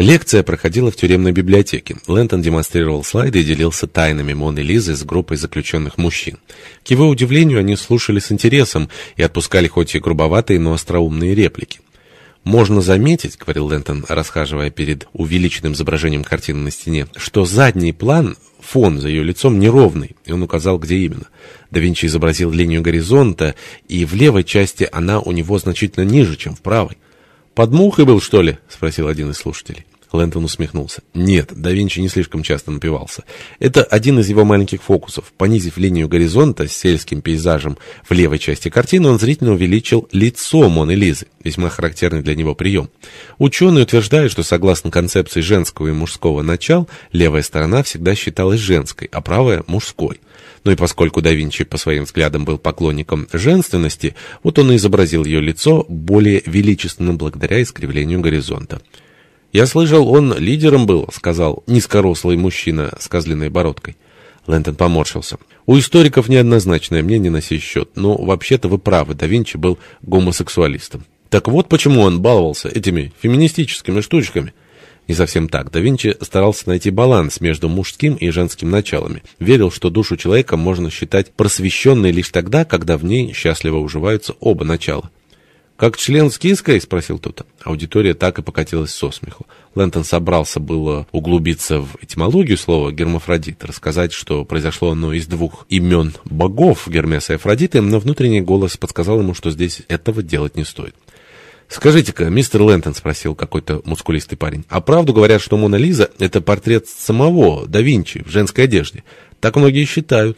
Лекция проходила в тюремной библиотеке. Лэнтон демонстрировал слайды и делился тайнами Моны Лизы с группой заключенных мужчин. К его удивлению, они слушали с интересом и отпускали хоть и грубоватые, но остроумные реплики. «Можно заметить, — говорил Лэнтон, расхаживая перед увеличенным изображением картины на стене, — что задний план, фон за ее лицом неровный, и он указал, где именно. Да Винчи изобразил линию горизонта, и в левой части она у него значительно ниже, чем в правой. «Под мухой был, что ли?» — спросил один из слушателей. Лэнтон усмехнулся. Нет, да Винчи не слишком часто напивался. Это один из его маленьких фокусов. Понизив линию горизонта с сельским пейзажем в левой части картины, он зрительно увеличил лицо Моны Лизы. Весьма характерный для него прием. Ученые утверждают, что согласно концепции женского и мужского начал, левая сторона всегда считалась женской, а правая — мужской. Ну и поскольку да Винчи по своим взглядам был поклонником женственности, вот он и изобразил ее лицо более величественным благодаря искривлению горизонта. «Я слышал, он лидером был», — сказал низкорослый мужчина с козлиной бородкой. Лэнтон поморщился. «У историков неоднозначное мнение на сей счет, но вообще-то вы правы, да Винчи был гомосексуалистом». «Так вот почему он баловался этими феминистическими штучками». Не совсем так. Да Винчи старался найти баланс между мужским и женским началами. Верил, что душу человека можно считать просвещенной лишь тогда, когда в ней счастливо уживаются оба начала. «Как член скиской?» — спросил кто-то. Аудитория так и покатилась со смеху. Лэнтон собрался было углубиться в этимологию слова «гермафродит», рассказать, что произошло оно из двух имен богов Гермеса и Афродиты, но внутренний голос подсказал ему, что здесь этого делать не стоит. «Скажите-ка, мистер Лэнтон», — спросил какой-то мускулистый парень, «а правду говорят, что Мона Лиза — это портрет самого да Винчи в женской одежде? Так многие считают».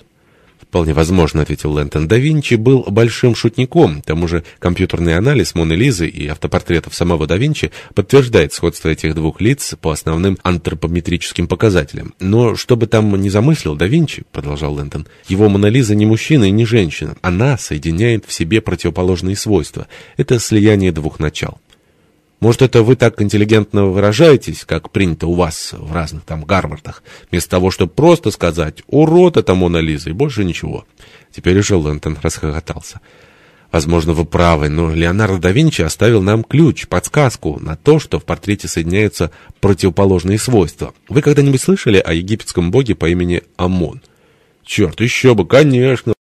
«Вполне возможно», — ответил Лэнтон. «Да Винчи был большим шутником. К тому же компьютерный анализ Моны Лизы и автопортретов самого да Винчи подтверждает сходство этих двух лиц по основным антропометрическим показателям. Но что бы там ни замыслил да Винчи, — продолжал Лэнтон, — его Мона Лиза не мужчина и не женщина. Она соединяет в себе противоположные свойства. Это слияние двух начал». Может, это вы так интеллигентно выражаетесь, как принято у вас в разных там Гарвардах, вместо того, чтобы просто сказать «Урод это Мона Лиза» и больше ничего. Теперь уже Лэнтон расхохотался. Возможно, вы правы, но Леонардо да Винчи оставил нам ключ, подсказку на то, что в портрете соединяются противоположные свойства. Вы когда-нибудь слышали о египетском боге по имени Амон? Черт, еще бы, конечно!